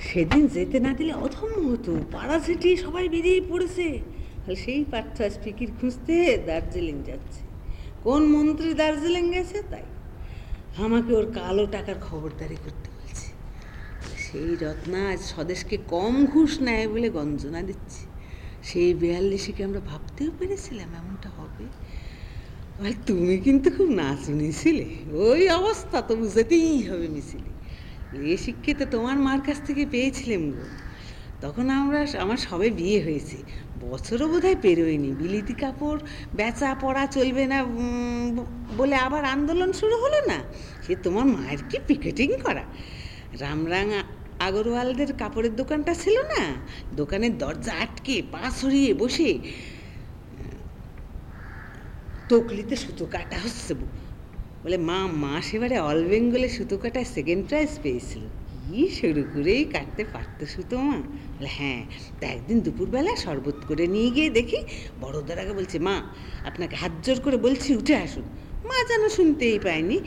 সেদিন যেতে না দিলে অধম্য হতো। পাড়া ছেটিয়ে সবাই বেরিয়ে পড়েছে। সেই আজ ফিকির খুঁজতে দার্জিলিং যাচ্ছে। কোন মন্ত্রী দার্জিলিং গেছে তাই। আমাকে ওর কালো টাকার খবরদারি করতে বলছে। সেই রত্না আজ স্বদেশকে কম ঘুষ নেয় বলে গঞ্জনা দিচ্ছে। সেই বিয়াল্লিশে আমরা ভাবতেও পেরেছিলাম এমনটা হবে? আর তুমি কিন্তু খুব নাচুনি ছিলে। ওই অবস্থা তো বুঝতেই হবে মিছিলে। এ শিক্ষিত তোমার মার কাছ থেকে পেয়েছিলাম গো। তখন আমরা আমার সবে বিয়ে হয়েছে। বছরও বোধ হয় পেরোয়নি। বিলিতি কাপড় বেচা পড়া চলবে না বলে আবার আন্দোলন শুরু হলো না? সে তোমার মায়ের কি পিকেটিং করা? রামরাং আগরওয়ালদের কাপড়ের দোকানটা ছিল না? দোকানের দরজা আটকে পা সরিয়ে বসে তকলিতে সুতো কাটা হচ্ছে। বলে, মা মা সেবারে অল বেঙ্গলে সুতো কাটায় সেকেন্ড প্রাইজ পেয়েছিল। কি শুরু করেই কাটতে পারতো সুতো মা। বলে হ্যাঁ তা একদিন দুপুরবেলা শরবত করে নিয়ে গিয়ে দেখি বড়দের আগে বলছে, মা, আপনাকে হাত জোর করে বলছি, উঠে আসুন। মা যেন শুনতেই পায়নি।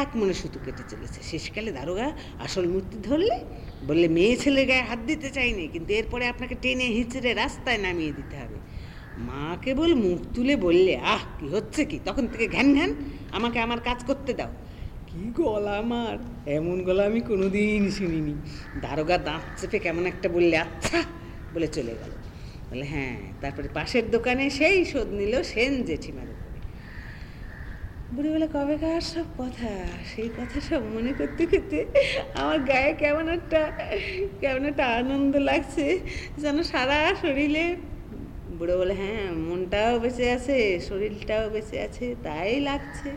এক মনে সুতো কেটে চলেছে। শেষকালে দারোগা আসল মূর্তি ধরলে, বললে, মেয়ে ছেলে গায়ে হাত দিতে চাইনি, কিন্তু এরপরে আপনাকে টেনে হিঁচড়ে রাস্তায় নামিয়ে দিতে হবে। মা কেবল মুখ তুলে বললে, আহ, কি হচ্ছে কি? তখন থেকে ঘ্যান ঘ্যান, আমাকে আমার কাজ করতে দাও। কি গলা আমার? এমন গলা আমি কোনোদিন শুনিনি। দারোগা দাঁত চেপে কেমন একটা বললে আচ্ছা বলে চলে গেল। বলে হ্যাঁ তারপরে পাশের দোকানে সেই শোধ নিল সেন জেঠিমার উপরে। বুড়িবেলা কবেকার সব কথা, সেই কথা সব মনে করতে করতে আমার গায়ে কেমন একটা কেমন একটা আনন্দ লাগছে, যেন সারা শরীরে বুড়ো বলে হ্যাঁ মনটাও বেঁচে আছে, শরীরটাও বেঁচে আছে, তাই লাগছে।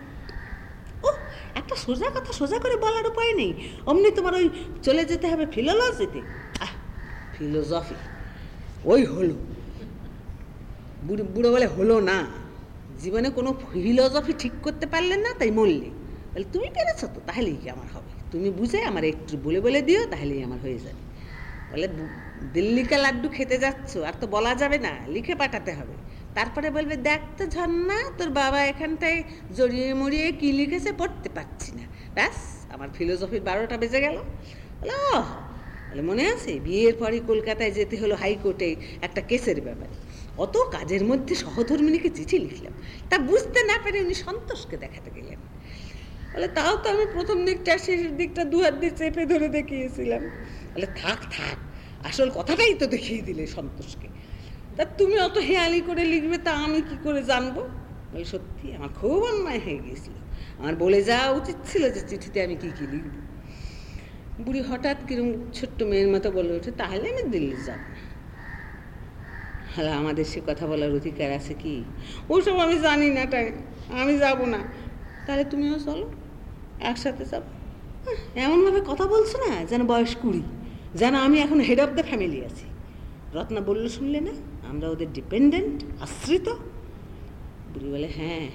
ও একটা সোজা কথা, সোজা করে বলার উপায় নেই। অমনি তোমার ওই চলে যেতে হবে ফিলোলজিতে। আহ ফিলোজফি ওই হলো। বুড়ো বুড়ো বলে, হলো না। জীবনে কোনো ফিলোজফি ঠিক করতে পারলেন না, তাই মরলে। বলে তুমি পেরেছ তো, তাহলেই কি আমার হবে। তুমি বুঝে আমার একটু বলে বলে দিও, তাহলেই আমার হয়ে যাবে। বলে "বু- দিল্লিকা লাড্ডু খেতে যাচ্ছ, আর তো বলা যাবে না, লিখে পাঠাতে হবে। তারপরে বলবে, দেখ তো ঝর্ণা, তোর বাবা এখানটায় জড়িয়ে মরিয়ে কি লিখেছে পড়তে পারছি না। ব্যাস, আমার ফিলোসফির বারোটা বেজে গেল। বলে মনে আছে? বিয়ের পরই কলকাতায় যেতে হলো হাইকোর্টে একটা কেসের ব্যাপারে। অত কাজের মধ্যে সহধর্মিনীকে চিঠি লিখলাম। তা বুঝতে না পেরে উনি সন্তোষকে দেখাতে গেলেন। বলে, তাও তো আমি প্রথম দিকটা, শেষের দিকটা দু হাত দিয়ে চেপে ধরে দেখিয়েছিলাম। বলে, থাক থাক আসল কথাটাই তো দেখিয়ে দিলে সন্তোষকে। তা তুমি অত হেয়ালি করে লিখবে, তা আমি কি করে জানব? বলে সত্যি আমার খুব অন্যায় হয়ে গিয়েছিল। আমার বলে যাওয়া উচিত ছিল যে চিঠিতে আমি কি কি লিখব। বুড়ি হঠাৎ কিরম ছোট্ট মেয়ের মতো বলে ওঠে তাহলে আমি দিল্লি যাব। না হ্যালো আমাদের সে কথা বলার অধিকার আছে কি? ওসব আমি জানি না, তাই আমি যাব না। তাহলে তুমিও চলো, একসাথে যাব। এমনভাবে কথা বলছো না, যেন বয়স কুড়ি। যেন আমি এখন হেড অফ দ্য ফ্যামিলি আছি। রত্না বলল, শুনলে না? আমরা ওদের ডিপেন্ডেন্ট আশ্রিত। বুড়ি বলে হ্যাঁ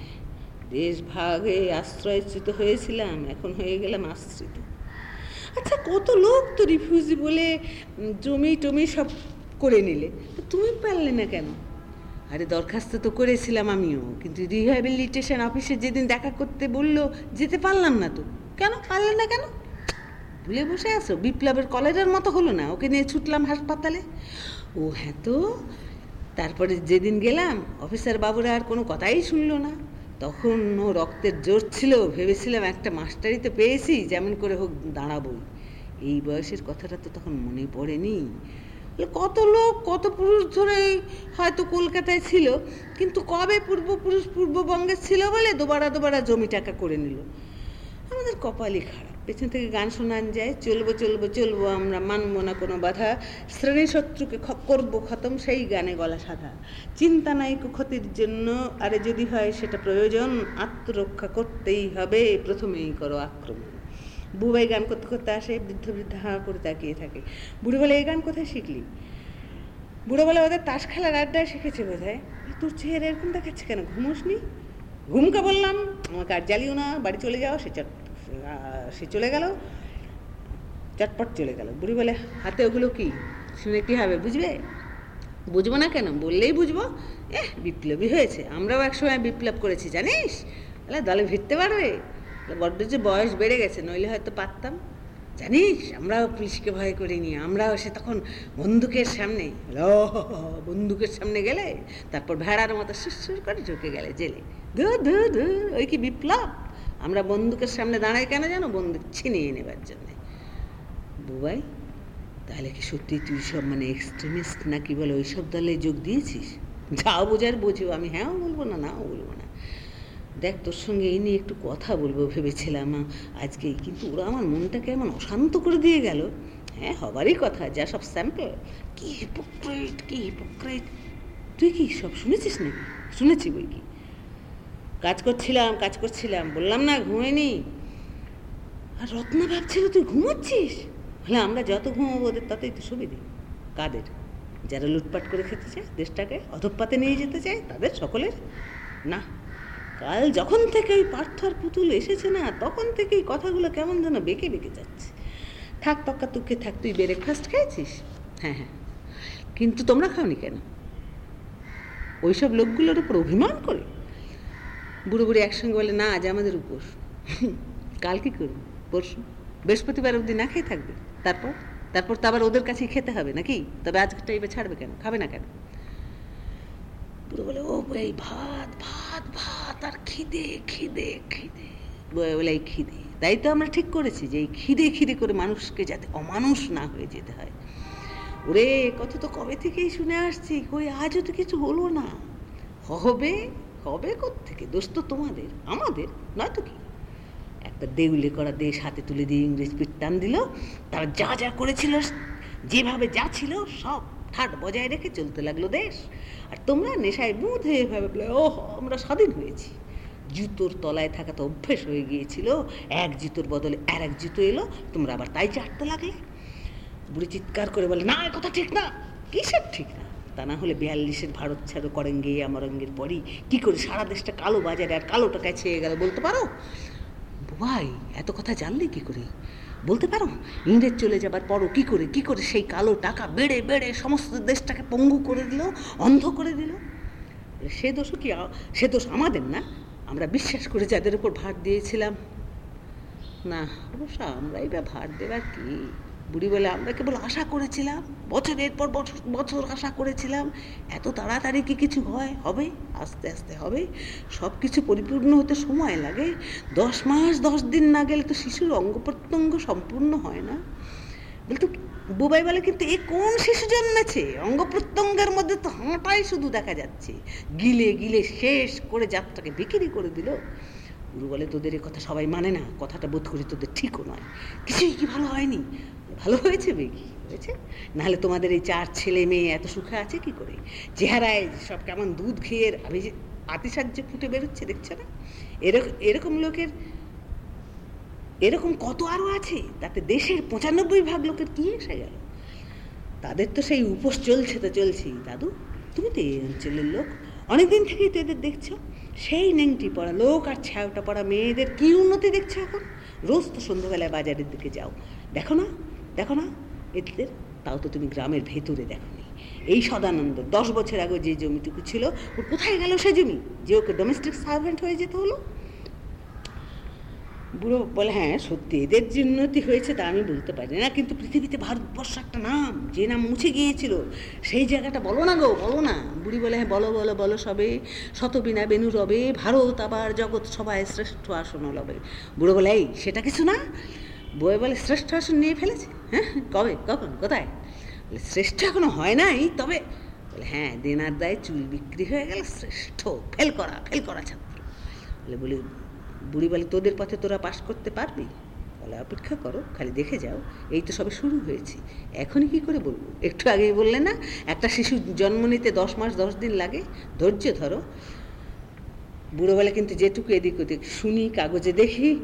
দেশ ভাগে আশ্রয়চ্যুত হয়েছিলাম, এখন হয়ে গেলাম আশ্রিত। আচ্ছা কত লোক তো রিফিউজি বলে জমি টমি সব করে নিলে? তুমি পারলে না কেন? আরে, দরখাস্ত তো করেছিলাম আমিও, কিন্তু রিহ্যাবিলিটেশন অফিসে যেদিন দেখা করতে বলল, যেতে পারলাম না তো। কেন? পারলে না কেন? ভুলে বসে আছো? বিপ্লবের কলেজের মতো হলো না? ওকে নিয়ে ছুটলাম হাসপাতালে। ও হ্যাঁ তো। তারপরে যেদিন গেলাম, অফিসার বাবুরা আর কোনো কথাই শুনলো না। তখন ও রক্তের জোর ছিল, ভেবেছিলাম একটা মাস্টারি তো পেয়েছি, যেমন করে হোক দাঁড়াবোই। এই বয়সের কথাটা তো তখন মনে পড়েনি। কত লোক, কত পুরুষ ধরে হয়তো কলকাতায় ছিল, কিন্তু কবে পূর্বপুরুষ পূর্ববঙ্গে ছিল বলে দোবারা দোবারা জমি টাকা করে নিল? আমাদের কপালই খারাপ। পেছন থেকে গান শোনান যায়, চলবো চলবো চলবো, আমরা মানবো না কোনো বাধা। শ্রেণি শত্রুকে করব খতম, সেই গানে গলা সাধা। চিন্তা নাই ক্ষতির জন্য, আরে যদি হয় সেটা প্রয়োজন, আত্মরক্ষা করতেই হবে, প্রথমেই করো আক্রমণ। বুবাই গান করতে করতে আসে, বৃদ্ধ বৃদ্ধ হাঁ করে তাকিয়ে থাকে। বুড়ি বলে, এই গান কোথায় শিখলি? বুড়ো বলে, ওদের তাস খেলার আড্ডায় শিখেছে বোধ হয় তোর চেহারা এরকম দেখাচ্ছে কেন? ঘুমোস নি ঘুমকে বললাম, আমাকে আর জ্বালিও না, বাড়ি চলে যাও, সে চট সে চলে গেল, চটপট চলে গেল। বুড়ি বলে, হাতে ওগুলো কি? শুনে কি হবে, বুঝবে? বুঝব না কেন? বললেই বুঝব। এ বিপ্লবী হয়েছে, আমরাও একসময় বিপ্লব করেছি, জানিস? বলে দলে ভিড়তে পারবে? বড্ড যে বয়স বেড়ে গেছে, নইলে হয়তো পারতাম। জানিস, আমরাও পুলিশকে ভয় করিনি, আমরাও সে তখন বন্দুকের সামনে বন্দুকের সামনে গেলে? তারপর ভেড়ার মতো সুর করে ঢুকে গেলে জেলে। ধু ধু ধু ওই কি বিপ্লব? আমরা বন্দুকের সামনে দাঁড়াই কেন জানো? বন্দুক ছিনিয়ে নেবার জন্যে। বুবাই, তাহলে কি সত্যি তুই সব মানে এক্সট্রিমিস্ট না কি বলে ওইসব দলে যোগ দিয়েছিস? যাও বোঝার বোঝো আমি হ্যাঁও বলব না, নাও বলব না। দেখ, তোর সঙ্গে এই নিয়ে একটু কথা বলব ভেবেছিলাম আজকেই কিন্তু ওরা আমার মনটাকে এমন অশান্ত করে দিয়ে গেল। হ্যাঁ হবারই কথা, যা সব স্যাম্পল কি হিপোক্রেট কি হিপোক্রেট তুই কি সব শুনেছিস নাকি? শুনেছি বই কি। কাজ করছিলাম কাজ করছিলাম। বললাম, না, ঘুমাইনি। আর রত্না ভাবছিল, তুই ঘুমাচ্ছিস? হলে আমরা যত ঘুমাবো ওদের ততই তো সুবিধে। কাদের? যারা লুটপাট করে খেতে চায়, দেশটাকে অধপাতে নিয়ে যেতে চায়, তাদের সকলের? না। কাল যখন থেকে ওই পার্থ আর পুতুল এসেছে না, তখন থেকে এই কথাগুলো কেমন যেন বেঁকে বেঁকে যাচ্ছে। থাক, পাক্কা তুকে, থাক, তুই ব্রেকফাস্ট খেয়েছিস হ্যাঁ হ্যাঁ। কিন্তু তোমরা খাওনি কেন? ওইসব লোকগুলোর উপর অভিমান করে? বুড়ো বুড়ি একসঙ্গে বলে, না, আজ আমাদের উপোস। কাল কি করব পরশু। বৃহস্পতিবার অবধি না খেয়ে থাকবে। তারপর? তারপর তো আবার ওদের কাছেই খেতে হবে নাকি? তবে আজকেরটা এবার ছাড়বে কেন? খাবে না কেন? বুড়ো বলে, ও এই ভাত ভাত ভাত, আর খিদে খিদে খিদে। বলে এই খিদে। তাই তো আমরা ঠিক করেছি যে, এই খিদে খিদে করে মানুষকে যাতে অমানুষ না হয়ে যেতে হয়। ওরে, কত তো কবে থেকেই শুনে আসছি, কই আজও তো কিছু হলো না। হবে হবে থেকে দোষ তো তোমাদের, আমাদের নয়তো কি? একটা দেউলে করা দেশ হাতে তুলে দিয়ে ইংরেজ পিটান দিল, তারা যা যা করেছিল, যেভাবে যা ছিল, সব ঠাট বজায় রেখে চলতে লাগল দেশ। আর তোমরা নেশায় বুধ হয়ে ভাবে ও আমরা স্বাধীন হয়েছি। জুতোর তলায় থাকা তো অভ্যেস হয়ে গিয়েছিল, এক জুতোর বদলে আর এক জুতো এলো, তোমরা আবার তাই চাটতে লাগলে। বুড়ি চিৎকার করে বলে, না কথা ঠিক না। কিসের ঠিক না? তা না হলে বিয়াল্লিশের ভারত ছাড়ো করেন গিয়ে আমরঙ্গের পরই। কি করে সারা দেশটা কালো বাজারে আর কালো টাকায় ছেয়ে গেল বলতে পারো? ভাই এত কথা জানলে কি করে? বলতে পারো? ইংরেজ চলে যাবার পরও কি করে কি করে সেই কালো টাকা বেড়ে বেড়ে সমস্ত দেশটাকে পঙ্গু করে দিল, অন্ধ করে দিল? সে দোষও কি, সে দোষ আমাদের না? আমরা বিশ্বাস করে যাদের উপর ভার দিয়েছিলাম। না, অবশ্য আমরাই বা ভার দেবার কি? বুড়ি বলে, আমরা কেবল আশা করেছিলাম বছরের পর বছর বছর আশা করেছিলাম। এত তাড়াতাড়ি কি কিছু হয়? হবে? আস্তে আস্তে হবে। সব কিছু পরিপূর্ণ হতে সময় লাগে। দশ মাস, দশ দিন না গেলে তো শিশুর অঙ্গ প্রত্যঙ্গ সম্পূর্ণ হয় না। বলতো, বুবাই বলে, কিন্তু এ কোন শিশু জন্মেছে? অঙ্গ প্রত্যঙ্গের মধ্যে তো হাঁটাই শুধু দেখা যাচ্ছে। গিলে গিলে শেষ করে যাত্রাকে বিক্রি করে দিল। গুরু বলে, তোদের এ কথা সবাই মানে না। কথাটা বোধ করি তোদের ঠিকও নয়। কিছুই কি ভালো হয়নি? ভালো হয়েছে বেগি, হয়েছে? নাহলে তোমাদের এই চার ছেলে মেয়ে এত সুখে আছে কি করে? চেহারায় সব কেমন দুধ খেয়ে যে আতিসাহ্যে ফুটে বেরোচ্ছে, দেখছ না? এরকম এরকম লোকের এরকম কত আরও আছে? তাতে দেশের পঁচানব্বই ভাগ লোকের কি এসে গেল? তাদের তো সেই উপোস চলছে তো চলছেই, দাদু। তুমি তো এই অঞ্চলের লোক। অনেকদিন থেকেই তো এদের দেখছ। সেই নেংটি পড়া লোক আর ছায়াটা পড়া মেয়েদের কি উন্নতি দেখছ এখন? রোজ তো সন্ধ্যাবেলায় বাজারের দিকে যাও। দেখো না দেখো না, এদের তাও তো তুমি গ্রামের ভেতরে দেখোনি। এই সদানন্দ, দশ বছর আগে যে জমিটুকু ছিল, ও কোথায় গেল সে জমি? যে ওকে ডোমেস্টিক সার্ভেন্ট হয়ে যেতে হলো? বুড়ো বলে হ্যাঁ সত্যি, এদের যে উন্নতি হয়েছে তা আমি বলতে পারি না, কিন্তু পৃথিবীতে ভারতবর্ষ একটা নাম, যে নাম মুছে গিয়েছিল, সেই জায়গাটা বলো না গো, বলো না। বুড়ি বলে হ্যাঁ বলো বলো বলো সবে, শতবিনা বেনু রবে, ভারত আবার জগৎ সবাই শ্রেষ্ঠ আসন লবে। বুড়ো বলে, এই, সেটা কিছু না। বই বলে, শ্রেষ্ঠ আসন নিয়ে ফেলেছে? হ্যাঁ কবে, কখন, কোথায়? বলে, শ্রেষ্ঠ এখনও হয় নাই, তবে, বলে হ্যাঁ দেনার দায় চুল বিক্রি হয়ে গেল শ্রেষ্ঠ, ফেল করা ফেল করা ছাত্র। বলে, বলি, বুড়ি বলে, তোদের পথে তোরা পাশ করতে পারবি? বলে, অপেক্ষা করো, খালি দেখে যাও, এই তো সবে শুরু হয়েছে। এখনই কি করে বলব? একটু আগেই বললে না, একটা শিশু জন্ম নিতে দশ মাস, দশ দিন লাগে, ধৈর্য ধরো। বুড়ো বলে কিন্তু যেটুকু এদিক ওদিক, শুনি, কাগজে দেখি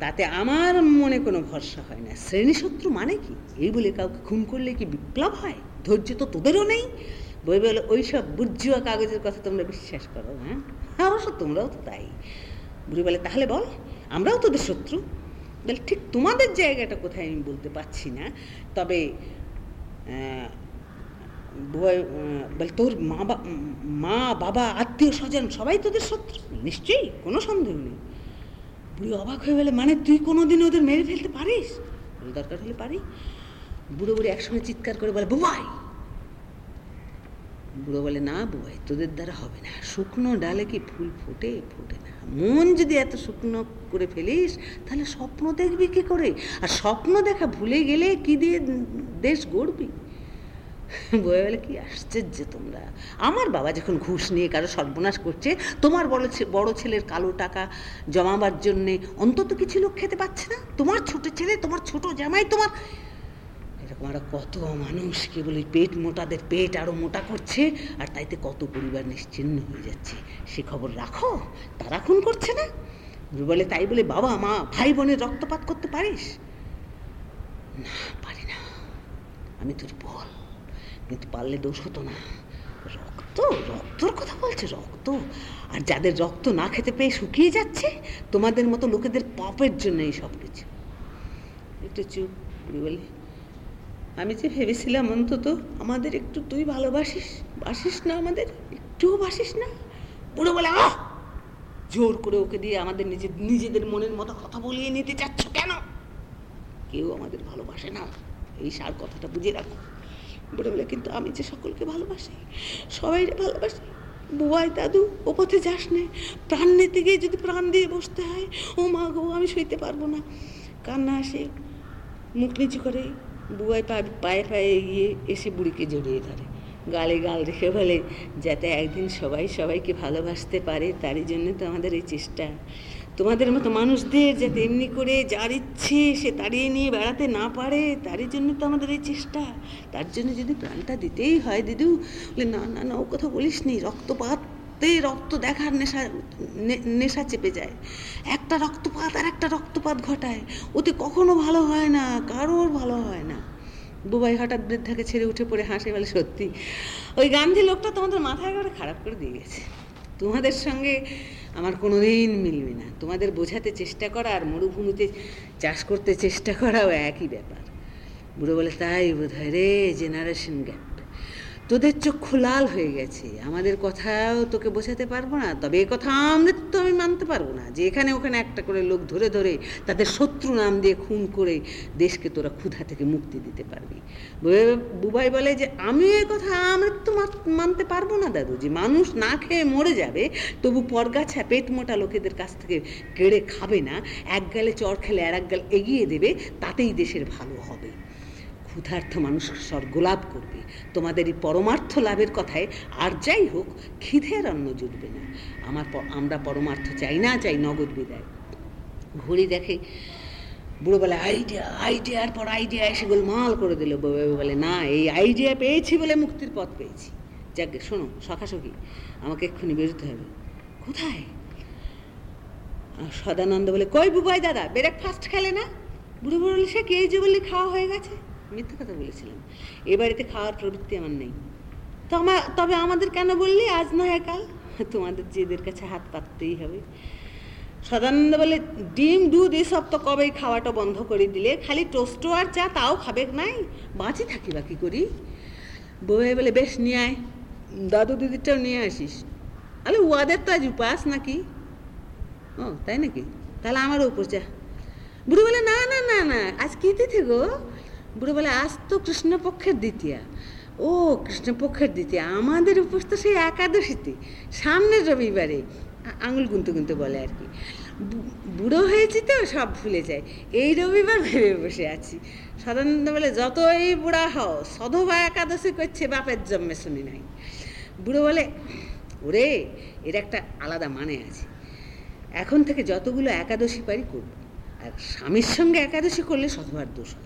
তাতে আমার মনে কোনো ভরসা হয় না। শ্রেণীশত্রু মানে কি? এই বলে কাউকে খুন করলে কি বিপ্লব হয়? ধৈর্য তো তোদেরও নেই। বই বলে ওই সব বুঝুয়া কাগজের কথা তোমরা বিশ্বাস করো হ্যাঁ অবশ্য তোমরাও তো তাই। বুড়ি বলে, তাহলে বল, আমরাও তোদের শত্রু। বলে, ঠিক তোমাদের জায়গাটা কোথায় আমি বলতে পারছি না। তবে বলে, তোর মা মা, বাবা আত্মীয় স্বজন সবাই তোদের শত্রু? নিশ্চয়ই, কোনো সন্দেহ নেই। বুড়ি অবাক হয়ে বলে মানে তুই কোনোদিন ওদের মেরে ফেলতে পারিস? দরকার হলে পারি। বুড়ো বুড়ি একসঙ্গে চিৎকার করে বলে, বুবাই! বুড়ো বলে, না বুবাই, তোদের দ্বারা হবে না। শুকনো ডালে কি ফুল ফোটে? ফোটে না। মন যদি এত শুকনো করে ফেলিস, তাহলে স্বপ্ন দেখবি কি করে? আর স্বপ্ন দেখা ভুলে গেলে কি দিয়ে দেশ গড়বি? বয়ে বলে, কি আশ্চর্য তোমরা। আমার বাবা যখন ঘুষ নিয়ে কারও সর্বনাশ করছে, তোমার বড় বড় ছেলের কালো টাকা জমাবার জন্যে অন্তত কিছু লোক খেতে পাচ্ছে না? তোমার ছোট ছেলে, তোমার ছোট জামাই, তোমার এরকম আরও কত মানুষ কেবল পেট মোটাদের পেট আরও মোটা করছে, আর তাইতে কত পরিবার নিশ্চিন্ন হয়ে যাচ্ছে। সে খবর রাখো, তারা খুন করছে না? বলে, তাই বলে বাবা, মা, ভাই বোনের রক্তপাত করতে পারিস? না, পারি না। আমি তোর বল কিন্তু পারলে দোষ হতো না। রক্ত, রক্তর কথা বলছে, রক্ত। আর যাদের রক্ত না খেতে পেয়ে শুকিয়ে যাচ্ছে, তোমাদের মতো লোকেদের পাপের জন্য এই সব কিছু। একটু চুপ, বুড়ি বলে। আমি যে ভেবেছিলাম অন্তত, আমাদের একটু তুই ভালোবাসিস, বাসিস না আমাদের, একটুও বাসিস না। বুড়ো বলে, আহ! জোর করে ওকে দিয়ে আমাদের নিজে নিজেদের মনের মতো কথা বলিয়ে নিতে চাচ্ছ কেন? কেউ আমাদের ভালোবাসে না। এই সার কথাটা বুঝে রাখো। বুড়ো বলে কিন্তু আমি যে সকলকে ভালোবাসি সবাই ভালোবাসি। বুয়াই, দাদু, ও পথে যাস নে। প্রাণ নিতে গিয়ে যদি প্রাণ দিয়ে বসতে হয়, ও মা গো, আমি সইতে পারব না। কান্না আসে, মুখ নিচু করে বুয়াই পা, পায়ে পায়ে গিয়ে এসে বুড়িকে জড়িয়ে ধরে। গালে গাল রেখে বলে, যাতে একদিন সবাই সবাইকে ভালোবাসতে পারে, তারই জন্য তো আমাদের এই চেষ্টা। তোমাদের মতো মানুষদের যাতে এমনি করে যার ইচ্ছে সে তাড়িয়ে নিয়ে বেড়াতে না পারে, তারই জন্য তো আমাদের এই চেষ্টা। তার জন্য যদি প্রাণটা দিতেই হয় দিদু, বলে, না না না, ও কথা বলিস নি, রক্তপাতে রক্ত দেখার নেশা নেশা চেপে যায়। একটা রক্তপাত আর একটা রক্তপাত ঘটায়। ওতে কখনো ভালো হয় না, কারোর ভালো হয় না। বুবাই হঠাৎ বৃদ্ধাকে ছেড়ে উঠে পড়ে হাসে বলে, সত্যি। ওই গান্ধী লোকটা তোমাদের মাথায় করে খারাপ করে দিয়ে গেছে। তোমাদের সঙ্গে আমার কোনো দিন মিলবে না। তোমাদের বোঝাতে চেষ্টা করা আর মরুভূমিতে চাষ করতে চেষ্টা করাও একই ব্যাপার। বুড়ো বলে, তাই বোধ হয় রে জেনারেশন গ্যাপ তোদের চক্ষু লাল হয়ে গেছে। আমাদের কথাও তোকে বোঝাতে পারব না, তবে এ কথা আমাদের তো আমি মানতে পারব না যে এখানে ওখানে একটা করে লোক ধরে ধরে তাদের শত্রু নাম দিয়ে খুন করে দেশকে তোরা ক্ষুধা থেকে মুক্তি দিতে পারবি। বুবাই- বুবাই বলে যে আমি এ কথা আমরা তো মানতে পারব না দাদু। যে মানুষ না খেয়ে মরে যাবে, তবু পরগাছা পেট মোটা লোকেদের কাছ থেকে কেড়ে খাবে না। এক গালে চর খেলে আর এক গাল এগিয়ে দেবে, তাতেই দেশের ভালো হবে। ক্ষুধার্থ মানুষ স্বর্গলাভ করবে। তোমাদের এই পরমার্থ লাভের কথায় আর যাই হোক, খিদের অন্ন জুটবে না। আমার আমরা পরমার্থ চাই না, চাই নগদ বিদায়। ঘড়ি দেখে বুড়ো বলে, আইডিয়া আইডিয়ার পর আইডিয়া এসে গোলমাল করে দিল বউ। বলে, না, এই আইডিয়া পেয়েছি বলে মুক্তির পথ পেয়েছি। যাক শোনো, সখাসখি, আমাকে এক্ষুনি বেরোতে হবে। কোথায়? সদানন্দ বলে, কই বুবাই দাদা, ব্রেকফাস্ট খেলে না? বুড়ো বুড়ো সে কে যে বললি খাওয়া হয়ে গেছে। মিথ্যা কথা বলেছিলাম। এ বাড়িতে খাওয়ার প্রবৃত্তি আমার নেই। তবে আমাদের কেন বললি আজ না হয় কাল? তোমাদের যেদের কাছে হাত পাততেই হবে। সদানন্দ বলে, ডিম, দুধ, এসব তো কবেই খাওয়াটা বন্ধ করে দিলে? খালি টোস্টো আর চা তাও খাবে নাই? বাঁচি থাকি বাকি করি? বউয়ে বলে, বেশ, নিয়ে আয়। দাদু দিদিরটাও নিয়ে আসিস। আরে, ওয়াদের তো আজ উপাস নাকি? ও, তাই নাকি? তাহলে আমারও উপর যা। বুড়ো বলে, না না না না, আজ কি তিথি গো? বুড়ো বলে আজ তো কৃষ্ণপক্ষের দ্বিতীয়া। ও, কৃষ্ণপক্ষের দ্বিতীয়া। আমাদের উপোস তো সেই একাদশীতে সামনের রবিবারে আঙুল গুনতে গুনতে বলে আর কি। বুড়ো হয়েছি তো, সব ভুলে যায়। এই রবিবার ভেবে বসে আছি। সদানন্দ বলে, যতই বুড়া হও, সধবা একাদশী করছে, বাপের জন্মে শুনি নাই। বুড়ো বলে, ওরে, এর একটা আলাদা মানে আছে। এখন থেকে যতগুলো একাদশী পারি করব। আর স্বামীর সঙ্গে একাদশী করলে সধবার দোষ হয়।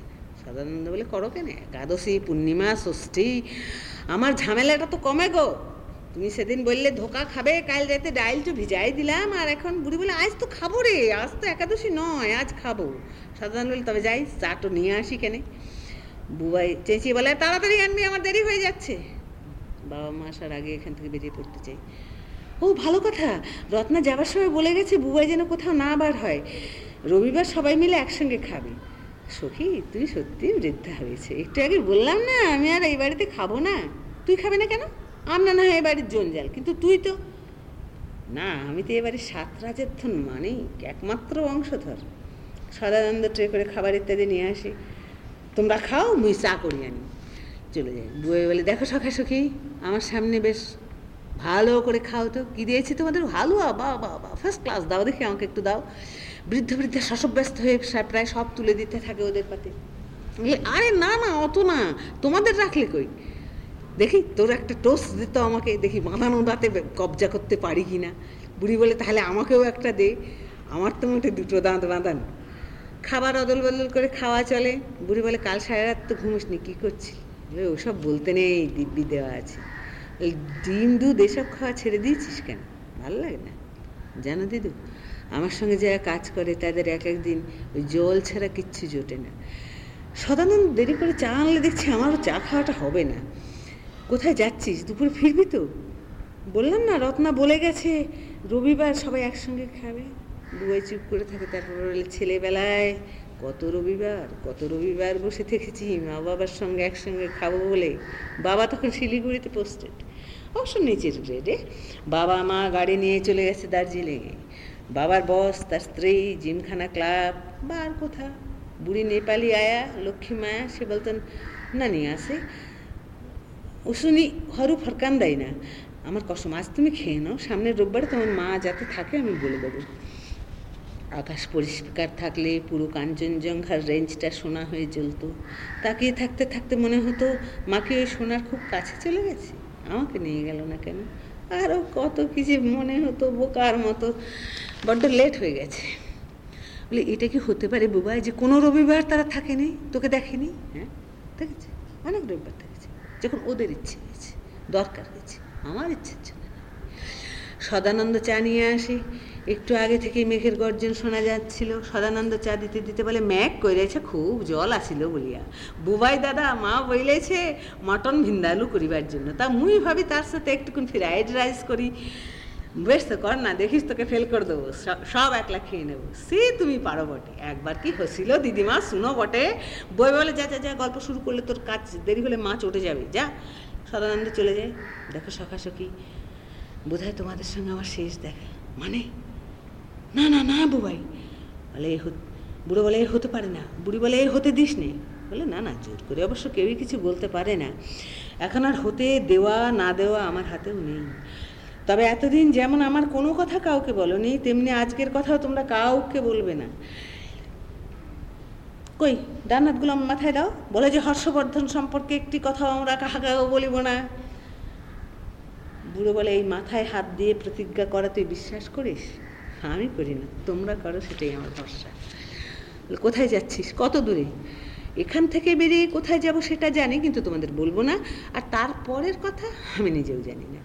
সদানন্দ বলে করো কেন? একাদশী, পূর্ণিমা, ষষ্ঠী। আমার ঝামেলাটা তো কমে গো। তুমি সেদিন বললে ধোকা খাবে, কাল রাতে ডাইলটা ভিজাই দিলাম, আর এখন বুড়ি বলে, আজ তো খাব রে, আজ তো একাদশী নয়, আজ খাব। সদানন্দ বলে, তবে যাই চাটো নিয়ে আসি কেনে। বুবাই চেঁচিয়ে বলে, তাড়াতাড়ি আনবি, আমার দেরি হয়ে যাচ্ছে। বাবা মা আসার আগে এখান থেকে বেরিয়ে পড়তে চাই। ও, ভালো কথা। রত্না যাবার সময় বলে গেছে, বুবাই যেন কোথাও না বার হয়। রবিবার সবাই মিলে একসঙ্গে খাবে। সখী, তুই সত্যি বৃদ্ধা হয়েছে একটু আগে বললাম না, আমি আর এই বাড়িতে খাব না। তুই খাবে না কেন? আমরা না হয় এই বাড়ির জঞ্জাল, কিন্তু তুই তো। না, আমি তো এবারে সাত রাজের ধন মানেই একমাত্র বংশধর। সদানন্দ ট্রে করে খাবার ইত্যাদি নিয়ে আসি। তোমরা খাও, মুই চা করি আনি। চলে যাই। বয়ে বলে, দেখো সখা সখী, আমার সামনে বেশ ভালো করে খাও তো। কী দিয়েছি তোমাদের? ভালো বা বা ফার্স্ট ক্লাস দাও দেখি, আমাকে একটু দাও। বৃদ্ধ বৃদ্ধা শশব ব্যস্ত হয়ে প্রায় সব তুলে দিতে থাকে ওদের পাতে। আরে না না অত না। তোমাদের রাখলে কই? দেখি তোর একটা টোস্ট দিত আমাকে দেখি বাঁধানো দাঁতে কবজা করতে পারি কি না? বুড়ি বলে তাহলে আমাকেও একটা দে। আমার তো মোটে দুটো দাঁত বাঁধানো। খাবার অদল বদল করে খাওয়া চলে। বুড়ি বলে কাল সারা রাত তো ঘুমিসনি কী করছি ওসব বলতে নেই দিব্যি দেওয়া আছে। বলে, ডিম দুধ এসব খাওয়া ছেড়ে দিয়েছিস কেন? ভালো লাগে না? জানো দিদু আমার সঙ্গে যারা কাজ করে, তাদের এক একদিন ওই জল ছাড়া কিচ্ছু জোটে না। সদানন্দ দেরি করে চা আনলে দেখছি আমারও চা খাওয়াটা হবে না। কোথায় যাচ্ছিস? দুপুরে ফিরবি তো? বললাম না, রত্না বলে গেছে, রবিবার সবাই একসঙ্গে খাবে। বুয়াই চুপ করে থাকে, তারপর বলে, ছেলেবেলায় কত রবিবার কত রবিবার বসে থেকেছি মা বাবার সঙ্গে একসঙ্গে খাব বলে। বাবা তখন শিলিগুড়িতে পোস্টেড অবশ্য নিচের গ্রেডে বাবা মা গাড়ি নিয়ে চলে গেছে দার্জিলিংয়ে। বাবার বস, তার স্ত্রী, জিমখানা ক্লাব বা আর কোথা। বুড়ি নেপালি আয়া, লক্ষ্মী মায়া, সে বলতেন না নিয়ে আসে। উশুনি হরু ফরকান দেয় না। আমার কসম, আজ তুমি খেয়ে নাও। সামনের রোববারে তোমার মা যাতে থাকে, আমি বলে দেবো। আকাশ পরিষ্কার থাকলে, পুরো কাঞ্চনজঙ্ঘার রেঞ্জটা সোনা হয়ে জ্বলতো। তাকিয়ে থাকতে থাকতে মনে হতো, মাকে ওই সোনার খুব কাছে চলে গেছে। আমাকে নিয়ে গেল না কেন? আরও কত কিছু মনে হতো, বোকার মতো। বড্ড লেট হয়ে গেছে। বলে, এটা কি হতে পারে বুবাই যে কোনো রবিবার তারা থাকেনি? তোকে দেখেনি? হ্যাঁ দেখেছে? অনেক রবিবার দেখেছে। যখন ওদের ইচ্ছে হয়েছে, দরকার হয়েছে, আমার ইচ্ছে ছিল সদানন্দ চা নিয়ে আসি। একটু আগে থেকেই মেঘের গর্জন শোনা যাচ্ছিল। সদানন্দ চা দিতে দিতে বলে ম্যাক কইরেছে খুব জল আসিল বলিয়া। বুবাই দাদা, মা বইলেছে মটন ভিন্দালু করিবার জন্য। তা মুই ভাবি তার সাথে একটুকুন ফ্রাইড রাইস করি। বেশ তো কর না, দেখিস তোকে ফেল করে দেবো। সব একলা খেয়ে নেব। সে তুমি পারো বটে। একবার কি হসিল দিদিমা, শুনো বটে। বই বলে, যা যা যা, গল্প শুরু করলে তোর কাজ দেরি হলে মা চটে যাবে। যা। সদানন্দ চলে যায়। দেখো সখাসখি বোধহয় তোমাদের সঙ্গে আমার শেষ দেখা। মানে না না না, বুবাই। বলে এ বুড়ো বলে এ হতে পারে না। বুড়ি বলে এ হতে দিস নে। বলে, না না, জোর করে অবশ্য কেউই কিছু বলতে পারে না। এখন আর হতে দেওয়া, না দেওয়া আমার হাতেও নেই। তবে এতদিন যেমন আমার কোনো কথা কাউকে বলনি, তেমনি আজকের কথাও তোমরা কাউকে বলবে না। কই ডানাতগুলো আমার মাথায় দাও। বলে যে হর্ষবর্ধন সম্পর্কে একটি কথাও আমরা কাহাকেও বলিব না। বুড়ো বলে, এই মাথায় হাত দিয়ে প্রতিজ্ঞা করা তুই বিশ্বাস করিস? আমি করি না, তোমরা করো সেটাই আমার ভরসা। কোথায় যাচ্ছিস? কত দূরে? এখান থেকে বেরিয়ে কোথায় যাব সেটা জানি, কিন্তু তোমাদের বলব না। আর তারপরের কথা আমি নিজেও জানি না।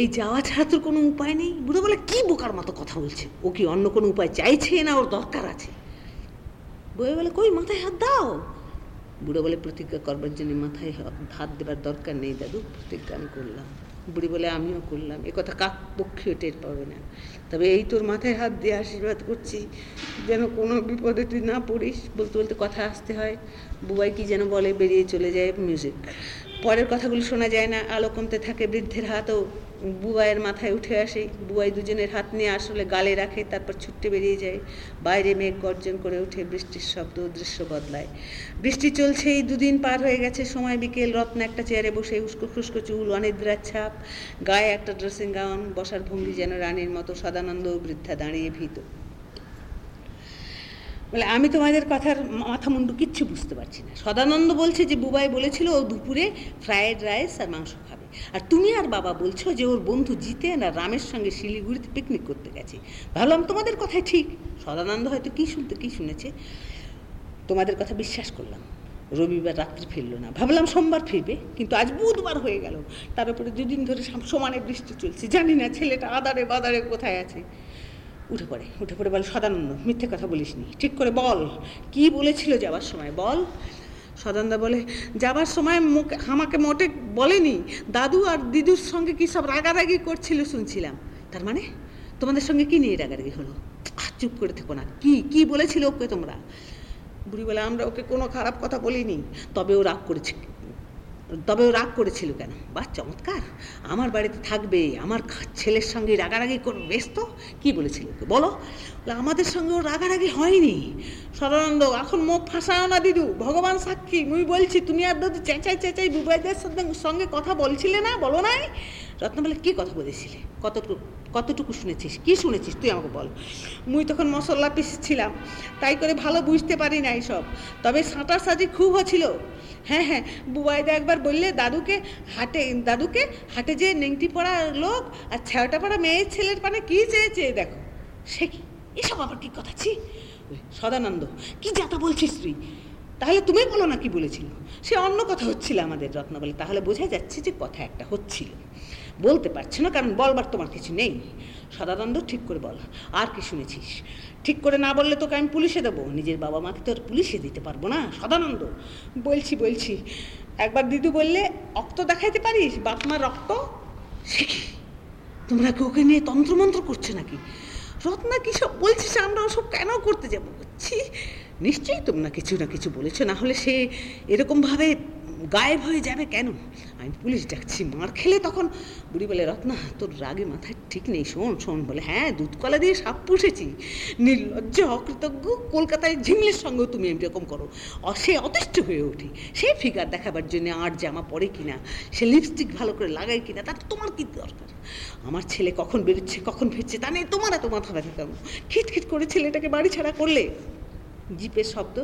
এই যাওয়া ছাড়া তোর কোনো উপায় নেই? বুড়ো বলে, কি বোকার মতো কথা বলছে? ও কি অন্য কোনো উপায় চাইছে না ওর দরকার আছে? বয়ে বলে, কই, মাথায় হাত দাও। বুড়ো বলে, প্রতিজ্ঞা করবার জন্য মাথায় হাত দেবার দরকার নেই দাদু, প্রতিজ্ঞা আমি করলাম। বুড়ি বলে আমিও করলাম। এ কথা কাক পক্ষেও টের পাবে না। তবে এই তোর মাথায় হাত দিয়ে আশীর্বাদ করছি, যেন কোনো বিপদে তুই না পড়িস বলতে বলতে কথা আসতে হয়। বুবাই কি যেন বলে, বেরিয়ে চলে যায় মিউজিক পরের কথাগুলো শোনা যায় না, আলো কমতে থাকে বৃদ্ধের হাতও। বুবাইয়ের মাথায় উঠে আসে। বুবাই দুজনের হাত নিয়ে আসলে গালে রাখে, তারপর ছুটতে বেরিয়ে যায়। বাইরে মেঘ গর্জন করে ওঠে, বৃষ্টির শব্দ দৃশ্য বদলায়। বৃষ্টি চলছে, এই দুদিন পার হয়ে গেছে। সময় বিকেল, রত্ন একটা চেয়ারে বসে উস্কো খুস্কো চুল, অনিদ্রার ছাপ, গায়ে একটা ড্রেসিং গাউন, বসার ভঙ্গি যেন রানীর মতো সদানন্দ বৃদ্ধা দাঁড়িয়ে ভীত। বলে, আমি তোমাদের কথার মাথা মুন্ডু কিচ্ছু বুঝতে পারছি না। সদানন্দ বলছে যে, বুবাই বলেছিল ও দুপুরে ফ্রায়েড রাইস আর মাংস খাবে। আর তুমি আর বাবা বলছো যে ওর বন্ধু জিতেন আর রামের সঙ্গে শিলিগুড়িতে পিকনিক করতে গেছে। ভাবলাম তোমাদের কথাই ঠিক। সদানন্দ হয়তো কি শুনতে, কি শুনেছে? তোমাদের কথা বিশ্বাস করলাম। রবিবার রাত্রে ফিরলো না। ভাবলাম সোমবার ফিরবে, কিন্তু আজ বুধবার হয়ে গেল। তার উপরে দুদিন ধরে সমানে বৃষ্টি চলছে। জানি না ছেলেটা আদারে বাদারে কোথায় আছে। উঠে পড়ে উঠে পড়ে বলে, সদানন্দ, মিথ্যে কথা বলিসনি। ঠিক করে বল, কি বলেছিল যাওয়ার সময় বল। সদানন্দা বলে, যাবার সময় মুখ, আমাকে মোটে বলেনি। দাদু আর দিদুর সঙ্গে কি সব রাগারাগি করছিল শুনছিলাম। তার মানে? তোমাদের সঙ্গে কী নিয়ে রাগারাগি হলো? আর চুপ করে থেকো না। কি কি বলেছিল ওকে তোমরা? বুড়ি বলে আমরা ওকে কোনো খারাপ কথা বলিনি। তবে ও রাগ করেছে। তবে ও রাগ করেছিল কেন? বা চমৎকার, আমার বাড়িতে থাকবে, আমার ছেলের সঙ্গে রাগারাগি করবে বেশ তো কী বলেছিল বলো। আমাদের সঙ্গে ও রাগারাগি হয়নি। সদানন্দ, এখন মুখ ফাঁসাও না, দিদু। ভগবান সাক্ষী, মুই বলছি, তুমি আর দাদু চেঁচাই চেঁচাই বুবাইদের সঙ্গে সঙ্গে কথা বলছিলে না, বলো নাই? রত্ন বলে, কী কথা বলেছিলে? কতটুকু কতটুকু শুনেছিস? কি শুনেছিস? তুই আমাকে বল। মুই তখন মশলা পিসছিলাম তাই করে ভালো বুঝতে পারি না সব। তবে সাঁটার সাজি খুব হচ্ছিল। হ্যাঁ হ্যাঁ বুবাইদা একবার বললে দাদুকে হাটে দাদুকে হাটে যে নেংটি পড়া লোক আর ছ্যাওটা পড়া মেয়ের ছেলের পানে কী চেয়েছে, দেখো। সে কি? এসব আবার কি কথা? ছি, সদানন্দ, কি যাতা বলছিস তুই? তাহলে তুমি বলো না কি বলেছিল? সে অন্য কথা হচ্ছিল আমাদের রত্ন বলে তাহলে বোঝা যাচ্ছে যে কথা একটা হচ্ছিল। বলতে পারছি না, কারণ বলবার তোমার কিছু নেই। সদানন্দ, ঠিক করে বল, আর কি শুনেছিস? ঠিক করে না বললে তোকে আমি পুলিশে দেবো। নিজের বাবা মাকে তো আর পুলিশে দিতে পারব না। সদানন্দ। বলছি বলছি, একবার দিদু বললে রক্ত দেখাইতে পারিস? বাপ মার রক্ত? তোমরা কি ওকে নিয়ে তন্ত্রমন্ত্র করছ নাকি? রত্না কি সব বলছিস আমরা ওসব কেন করতে যাব? ছি, নিশ্চয়ই তোমরা কিছু না কিছু বলেছ। না হলে সে এরকমভাবে গায়েব হয়ে যাবে কেন? আমি পুলিশ ডাকছি, মার খেলে তখন বুড়ি বলে রত্না, তোর রাগে মাথায় ঠিক নেই, শোন শোন, বলে হ্যাঁ দুধ কলা দিয়ে সাপ পুষেছি। নির্লজ্জ, অকৃতজ্ঞ, কলকাতায় ঝিমলের সঙ্গেও তুমি এরকম করো। সে অতিষ্ঠ হয়ে ওঠে সে ফিগার দেখাবার জন্য আর জামা পরে কিনা, সে লিপস্টিক ভালো করে লাগায় কিনা তার তোমার কি দরকার? আমার ছেলে কখন বেরোচ্ছে, কখন ফিরছে, তা নিয়ে তোমার এত মাথা ব্যথা কেন? খিটখিট করে ছেলেটাকে বাড়ি ছাড়া করলে? জিপের শব্দ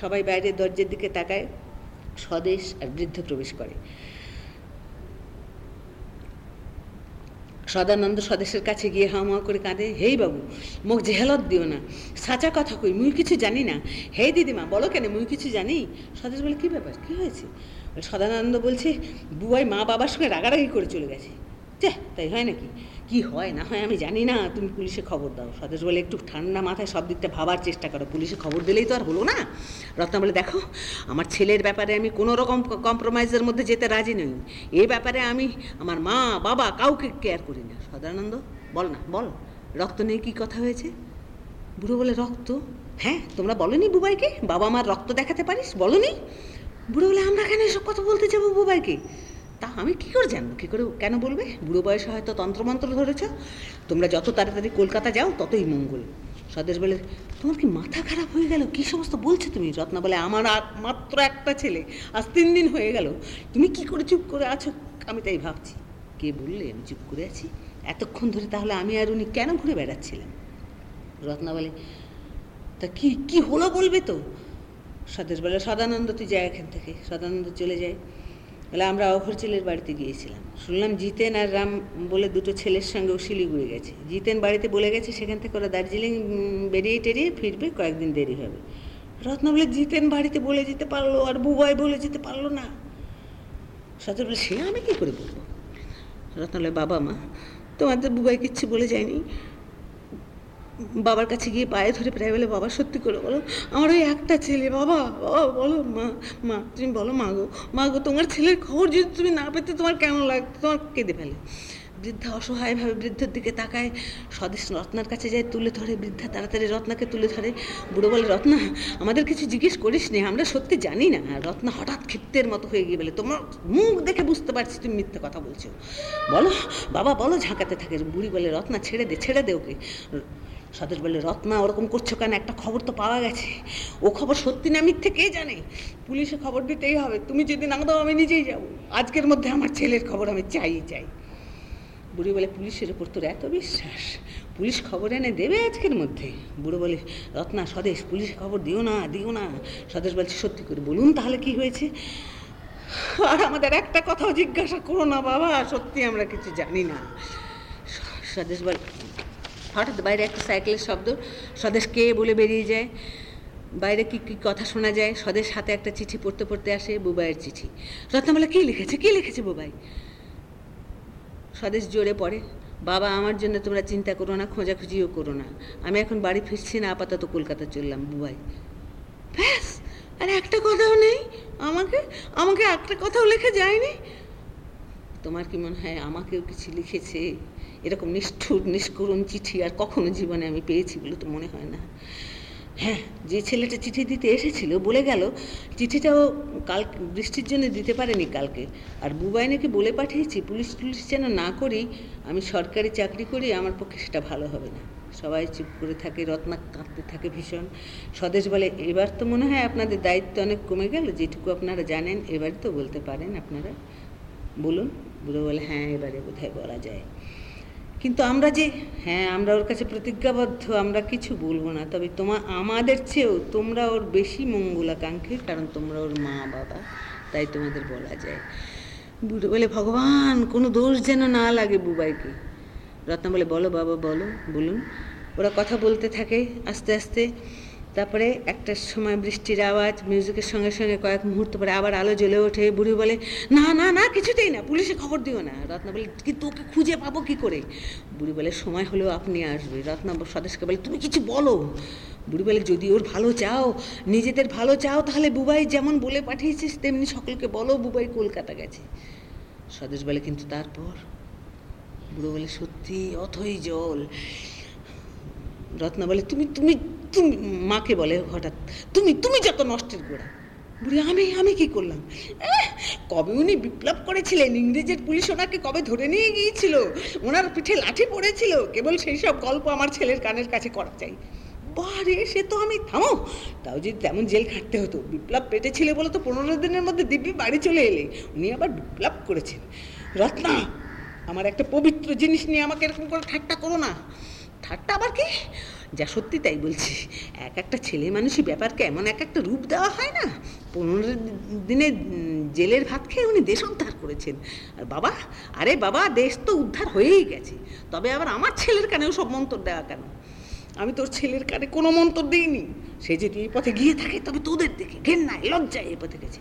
সবাই বাইরের দরজার দিকে তাকায়, স্বদেশ আর বৃদ্ধ প্রবেশ করে। সদানন্দ স্বদেশের কাছে গিয়ে হাওয়া করে কাঁদে, হেই বাবু, মুখ জেহালত দিও না, সাঁচা কথা কই, মুই কিছু জানি না। হে দিদিমা, বলো কেন, মুই কিছু জানি? স্বদেশ বলে, কী ব্যাপার, কী হয়েছে? সদানন্দ বলছে, বুয়াই মা বাবার সঙ্গে রাগারাগি করে চলে গেছে। যা তাই হয় নাকি? কি হয় না হয় আমি জানি না, তুমি পুলিশে খবর দাও। স্বদেশ বলে একটু ঠান্ডা মাথায় সব দিকটা ভাবার চেষ্টা করো। পুলিশে খবর দিলেই তো আর হলো না। রত্না বলে, দেখো, আমার ছেলের ব্যাপারে আমি কোনো রকম কম্প্রোমাইজের মধ্যে যেতে রাজি নই। এই ব্যাপারে আমি আমার মা, বাবা কাউকে কেয়ার করি না। সদানন্দ, বল না, বল। রক্ত নিয়ে কী কথা হয়েছে? বুড়ো বলে, রক্ত? হ্যাঁ তোমরা বলনি বুবাইকে? বাবা মার রক্ত দেখাতে পারিস? বলনি? বুড়ো বলে, আমরা কেন এসব কথা বলতে যাব বুবাইকে? তা আমি কী করে জানব? কী করে কেন বলবে? বুড়ো বয়সে হয়তো তন্ত্রমন্ত্র ধরেছ। তোমরা যত তাড়াতাড়ি কলকাতা যাও, ততই মঙ্গল। স্বদেশ বলে, তোমার কি মাথা খারাপ হয়ে গেল? কী সমস্ত বলছো তুমি? রত্না বলে, আমার মাত্র একটা ছেলে, আজ তিন দিন হয়ে গেল। তুমি কি করে চুপ করে আছো? আমি তাই ভাবছি। কে বললে? আমি চুপ করে আছি। এতক্ষণ ধরে তাহলে আমি আর উনি কেন ঘুরে বেড়াচ্ছিলাম রত্না বলে, তা কি কি হলো বলবে তো? স্বদেশ বলে, সদানন্দ, তুই যায় এখান থেকে। সদানন্দ চলে যায়। বলে আমরা অঘরচিলের বাড়িতে গিয়েছিলাম। শুনলাম জিতেন আর রাম বলে দুটো ছেলের সঙ্গে ও শিলিগুড়ি গেছে। জিতেন বাড়িতে বলে গেছে, সেখান থেকে ওরা দার্জিলিং বেরিয়ে টেরিয়ে ফিরবে, কয়েকদিন দেরি হবে। রত্ন বলে, জিতেন বাড়িতে বলে যেতে পারল আর বুবাই বলে যেতে পারল না। সদর বলে, সে আমি কী করে বলব? রত্ন বলে, বাবা মা তোমাদের বুবাই কিচ্ছু বলে যায়নি। বাবার কাছে গিয়ে পায়ে ধরে প্রায় বলে, বাবা, সত্যি করে বলো, আমার ওই একটা ছেলে, বাবা বাবা, বলো, মা মা, তুমি বলো, মা গো মা গো, তোমার ছেলের খবর যদি তুমি না পেতে, তোমার কেমন লাগতো? তোমার কেঁদে ফেলে। বৃদ্ধা অসহায়ভাবে বৃদ্ধের দিকে তাকায়, স্বদেশ রত্নার কাছে যায়, তুলে ধরে। বৃদ্ধা তাড়াতাড়ি রত্নাকে তুলে ধরে। বুড়ো বলে, রত্না, আমাদের কিছু জিজ্ঞেস করিস নি, আমরা সত্যি জানি না। রত্না হঠাৎ ক্ষিপ্তের মতো হয়ে গিয়ে বলে, তোমার মুখ দেখে বুঝতে পারছি তুমি মিথ্যে কথা বলছো। বলো, বাবা, বলো, ঝাঁকাতে থাকে। বুড়ি বলে, রত্না, ছেড়ে দে ছেড়ে দে ওকে। সদর বলে, রত্না, ওরকম করছ কেন? একটা খবর তো পাওয়া গেছে। ও খবর সত্যি না মিথ্যে কে জানে? পুলিশে খবর দিতেই হবে। তুমি যদি না দাও, আমি নিজেই যাব। আজকের মধ্যে আমার ছেলের খবর আমি চাই চাই। বুড়ি বলে, পুলিশের উপর তোর এত বিশ্বাস? পুলিশ খবর এনে দেবে আজকের মধ্যে? বুড়ো বলে, রত্না, স্বদেশ, পুলিশ খবর দিও না দিও না। স্বদেশ বলছে, সত্যি করে বলুন তাহলে কি হয়েছে? আর আমাদের একটা কথাও জিজ্ঞাসা করো না বাবা, সত্যি আমরা কিছু জানি না। স্বদেশ বল হঠাৎ বাইরে একটা সাইকেলের শব্দ, স্বদেশ কে বলে বেরিয়ে যায়? বাইরে কি কি কথা শোনা যায়? স্বদেশ হাতে একটা চিঠি পড়তে পড়তে আসে বুবাইয়ের চিঠি। রত্না বলে কী লিখেছে? কী লিখেছে বুবাই? স্বদেশ জোরে পড়ে, বাবা, আমার জন্য তোমরা চিন্তা করো না, খোঁজাখুঁজিও করো না। আমি এখন বাড়ি ফিরছি না, আপাতত কলকাতা চললাম, বুবাই। ব্যাস, আর একটা কথাও নেই? আমাকে আমাকে একটা কথাও লেখা যায়নি? তোমার কি মনে হয় আমাকেও কিছু লিখেছে? এরকম নিষ্ঠুর, নিষ্করুণ চিঠি আর কখনো জীবনে আমি পেয়েছি বলে তো মনে হয় না। হ্যাঁ যে ছেলেটা চিঠি দিতে এসেছিল, বলে গেল, চিঠিটাও কাল, বৃষ্টির জন্য দিতে পারেনি কালকে। আর বুবাইনাকে বলে পাঠিয়েছি, পুলিশ টুলিশ যেন না করি আমি সরকারি চাকরি করি, আমার পক্ষে সেটা ভালো হবে না। সবাই চুপ করে থাকে, রত্না কাঁদতে থাকে ভীষণ। স্বদেশ বলে, এবার তো মনে হয় আপনাদের দায়িত্ব অনেক কমে গেল, যেটুকু আপনারা জানেন, এবার তো বলতে পারেন আপনারা। বলুন, বুড়ো বলে হ্যাঁ এবারে বোধহয় বলা যায়। কিন্তু আমরা যে হ্যাঁ আমরা ওর কাছে প্রতিজ্ঞাবদ্ধ, আমরা কিছু বলব না। তবে তোমা, আমাদের চেয়েও তোমরা ওর বেশি মঙ্গলাকাঙ্ক্ষী, কারণ তোমরা ওর মা, বাবা, তাই তোমাদের বলা যায়। বুড়ো বলে, ভগবান, কোনো দোষ যেন না লাগে বুবাইকে। রত্না বলে, বলো বাবা, বলো, বলুন। ওরা কথা বলতে থাকে, আস্তে আস্তে। তারপরে একটা সময় বৃষ্টির আওয়াজ মিউজিকের সঙ্গে সঙ্গে কয়েক মুহূর্ত পরে আবার আলো জ্বলে ওঠে, বুড়ি বলে, না না না, কিছুতেই না, পুলিশে খবর দিও না। রত্না বলে, কি, তোকে খুঁজে পাবো কি করে? বুড়ি বলে, সময় হলেও আপনি আসবে। রত্না স্বদেশকে বলে, তুমি কিছু বলো? বুড়ি বলে, যদি ওর ভালো চাও, নিজেদের ভালো চাও, তাহলে বুবাই যেমন বলে পাঠিয়েছিস, তেমনি সকলকে বলো, বুবাই কলকাতা গেছে। স্বদেশ বলে, কিন্তু তারপর? বুড়ো বলে, সত্যি, অথই জল। রত্না বলে, তুমি তুমি তুমি, মাকে বলে হঠাৎ, তুমি তুমি যত নষ্টের গোড়া। বুড়ি, আমি আমি কি করলাম? কবে উনি বিপ্লব করেছিলেন? ইংরেজের পুলিশ ওনাকে কবে ধরে নিয়ে গিয়েছিল? ওনার পিঠে লাঠি পড়েছিল? কেবল সেই সব গল্প আমার ছেলের কানের কাছে করা চাই। বারে, সে তো আমি থামো। তাও যদি তেমন জেল খাটতে হতো, বিপ্লব পেটে ছিল বলে তো পনেরো দিনের মধ্যে দিব্যি বাড়ি চলে এলে। উনি আবার বিপ্লব করেছেন। রত্না, আমার একটা পবিত্র জিনিস নিয়ে আমাকে এরকম করে ঠাট্টা করো না। ঠাট্টা আবার কি? যা সত্যি তাই বলছি। এক একটা ছেলে মানুষই ব্যাপারকে এমন এক একটা রূপ দেওয়া হয় না। পনেরো দিনে জেলের ভাত খেয়ে উনি দেশ উদ্ধার করেছেন। আর বাবা, আরে বাবা, দেশ তো উদ্ধার হয়েই গেছে। তবে আবার আমার ছেলের কানেও সব মন্তর দেওয়া কেন? আমি তোর ছেলের কানে কোনো মন্তর দিইনি। সে যদি এই পথে গিয়ে থাকে, তবে তোদের দেখে ঘেন্নায়, লজ্জায় এই পথে গেছে।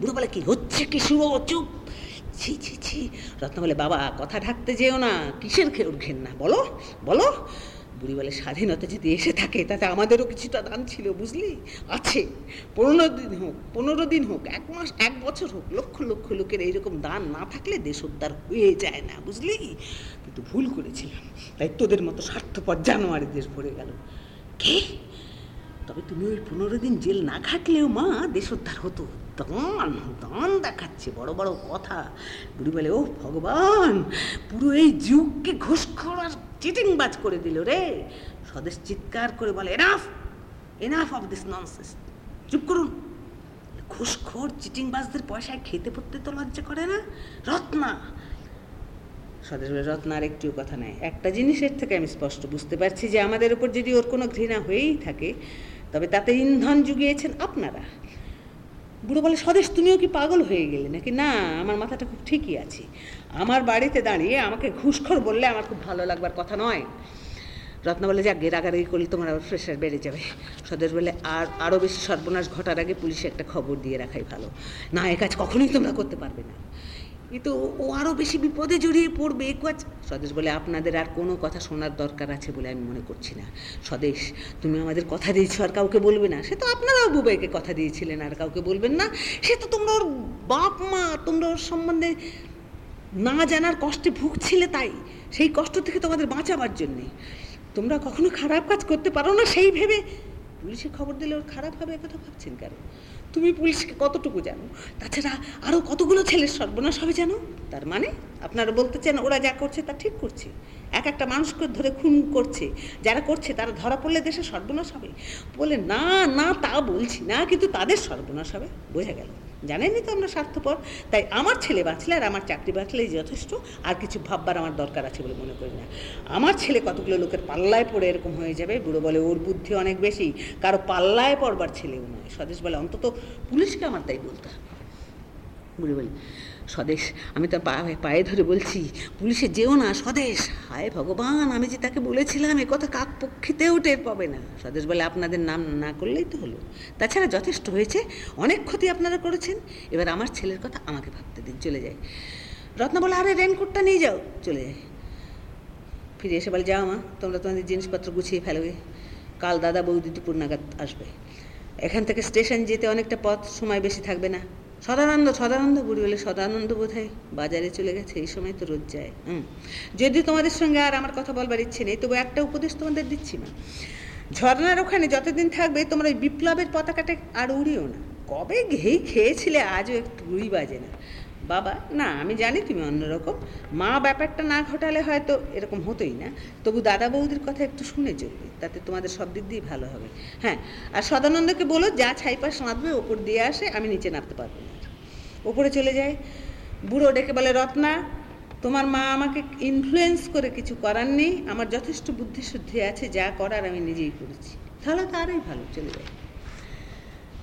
বুড়ো বলে কি হচ্ছে কি শুভ, চুপ। ছি ছি ছি। রত্ন বলে বাবা, কথা ঢাকতে যেও না। কিসের খেয়ে ঘেন্না? বলো বলো। বুড়ি বলে স্বাধীনতা যদি এসে থাকে, তাতে আমাদেরও কিছুটা দান ছিল, বুঝলি? আছে। পনেরো দিন হোক, পনেরো দিন হোক, এক মাস, এক বছর হোক, লক্ষ লক্ষ লোকের এইরকম দান না থাকলে দেশ উদ্ধার হয়ে যায় না, বুঝলি? কিন্তু ভুল করেছিলাম। তাই তোদের মতো স্বার্থপর জানোয়ারি দেশ ভরে গেল। কে? তবে তুমি ওই পনেরো দিন জেল না খাটলেও মা দেশোদ্ধার হতো। দান দান দেখাচ্ছে, বড় বড় কথা। বুড়ি বলে ও ভগবান, পুরো এই যুগকে ঘুষখোর আর চিটিংবাজ করে দিল রে। স্বদেশ চিৎকার করে বলে enough enough of this nonsense চুপ করুন। ঘুষখোর চিটিংবাজদের পয়সায় খেতে পড়তে তো লজ্জা করে না? রত্না। স্বদেশ বলে রত্নার একটিও কথা নাই। একটা জিনিসের থেকে আমি স্পষ্ট বুঝতে পারছি যে আমাদের উপর যদি ওর কোনো ঘৃণা হয়েই থাকে, তবে তাতে ইন্ধন জুগিয়েছেন আপনারা। বুড়ো বলে, স্বদেশ, তুমিও কি পাগল হয়ে গেলে? নাকি, না, আমার মাথাটা খুব ঠিকই আছে। আমার বাড়িতে দাঁড়িয়ে আমাকে ঘুষখোর বললে আমার খুব ভালো লাগবার কথা নয়। রত্না বলে, যাক রাগারাগি করলে তোমার আবার প্রেশার বেড়ে যাবে। স্বদেশ বলে, আর আরও বেশি সর্বনাশ ঘটার আগে পুলিশে একটা খবর দিয়ে রাখাই ভালো। না, এ কাজ কখনোই তোমরা করতে পারবে না। এ তো ও আরও বেশি বিপদে জড়িয়ে পড়বে। কাজ স্বদেশ বলে আপনাদের আর কোনো কথা শোনার দরকার আছে বলে আমি মনে করছি না। স্বদেশ, তুমি আমাদের কথা দিয়েছ আর কাউকে বলবে না। সে তো আপনারাও বুবাইকে কথা দিয়েছিলেন আর কাউকে বলবেন না। সে তো তোমরা ওর বাপ, মা, তোমরা ওর সম্বন্ধে না জানার কষ্টে ভুগছিলে তাই। সেই কষ্ট থেকে তোমাদের বাঁচাবার জন্যে। তোমরা কখনো খারাপ কাজ করতে পারো না সেই ভেবে। পুলিশে খবর দিলে ওর খারাপ হবে কথা ভাবছেন কেন? তুমি পুলিশকে কতটুকু জানো? তাছাড়া আরও কতগুলো ছেলের সর্বনাশ হবে জানো? তার মানে আপনারা বলতে চান ওরা যা করছে তা ঠিক করছে। এক একটা মানুষকে ধরে খুন করছে। যারা করছে তারা ধরা পড়লে দেশে সর্বনাশ হবে। বলে না না তা বলছি না, কিন্তু তাদের সর্বনাশ হবে। বোঝা গেল। জানেনই তো আমরা স্বার্থপর। তাই আমার ছেলে বাঁচলে আর আমার চাকরি বাঁচলেই যথেষ্ট, আর কিছু ভাববার আমার দরকার আছে বলে মনে করি না। আমার ছেলে কতগুলো লোকের পাল্লায় পড়ে এরকম হয়ে যাবে? বুড়ো বলে, ওর বুদ্ধি অনেক বেশি। কারও পাল্লায় পড়বার ছেলেও নয়। স্বদেশ বলে, অন্তত পুলিশকে আমার তাই বলতে হবে। বুড়ো বলি স্বদেশ, আমি তার পায়ে পায়ে ধরে বলছি, পুলিশে যেও না, স্বদেশ। হায় ভগবান, আমি যে তাকে বলেছিলাম, এ কথা কাক পক্ষিতেও টের পাবে না। স্বদেশ বলে, আপনাদের নাম না করলেই তো হলো। তাছাড়া যথেষ্ট হয়েছে, অনেক ক্ষতি আপনারা করেছেন। এবার আমার ছেলের কথা আমাকে ভাবতে দিন, চলে যায় রত্না বলে, আরে রেনকোটটা নিয়ে যাও। চলে যায় ফিরে এসে বলে, যাও মা, তোমরা তোমাদের জিনিসপত্র গুছিয়ে ফেলবে কাল দাদা বৌদি দুপুর নাগাদ আসবে। এখান থেকে স্টেশন যেতে অনেকটা পথ, সময় বেশি থাকবে না। সদানন্দ সদানন্দ বুড়ি বলে সদানন্দ বোধ বাজারে চলে গেছে, এই সময় তো রোজ যায়। হুম। যদি তোমাদের সঙ্গে আর আমার কথা বলবার ইচ্ছে নেই, তবু একটা উপদেশ তোমাদের দিচ্ছি না ঝর্নার ওখানে যতদিন থাকবে, তোমরা ওই বিপ্লবের পতাকাটা আর উড়িও না। কবে ঘেই খেয়েছিলে, আজও একটু উড়ি বাজে না। বাবা, না, আমি জানি তুমি অন্যরকম। মা ব্যাপারটা না ঘটালে হয়তো এরকম হতোই না। তবু দাদা বৌদির কথা একটু শুনে চলবে তাতে তোমাদের সব দিক দিয়েই ভালো হবে। হ্যাঁ আর সদানন্দকে বলো, যা ছাইপাশ নাঁদবে, ওপর দিয়ে আসে, আমি নিচে নামতে পারব না। ওপরে চলে যায়। বুড়ো ডেকে বলে, রত্না, তোমার মা আমাকে ইনফ্লুয়েন্স করে কিছু করার নেই। আমার যথেষ্ট বুদ্ধিশুদ্ধি আছে, যা করার আমি নিজেই করেছি। তাহলে তো আরোই ভালো, চলে যায়।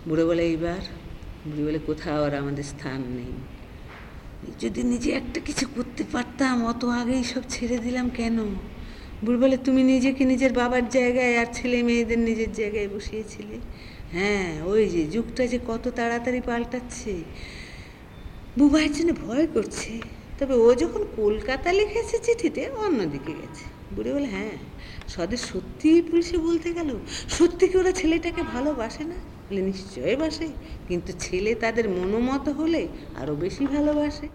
বুড়ো বলে, এইবার? বুড়ি বলে, কোথাও আর আমাদের স্থান নেই। যদি নিজে একটা কিছু করতে পারতাম, অত আগেই সব ছেড়ে দিলাম কেন? বুড়ি বলে তুমি নিজেকে নিজের বাবার জায়গায় আর ছেলে মেয়েদের নিজের জায়গায় বসিয়েছিলে। হ্যাঁ ওই যে যুগটা যে কত তাড়াতাড়ি পাল্টাচ্ছে। বুবাইয়ের জন্য ভয় করছে। তবে ও যখন কলকাতা লিখেছে চিঠিতে, অন্যদিকে গেছে। বুড়ি বলে হ্যাঁ সদের সত্যিই পুলিশে বলতে গেল, সত্যি কি ওরা ছেলেটাকে ভালোবাসে না? বলে নিশ্চয়ই বাসে। কিন্তু ছেলে তাদের মনোমত হলে আরও বেশি ভালোবাসে।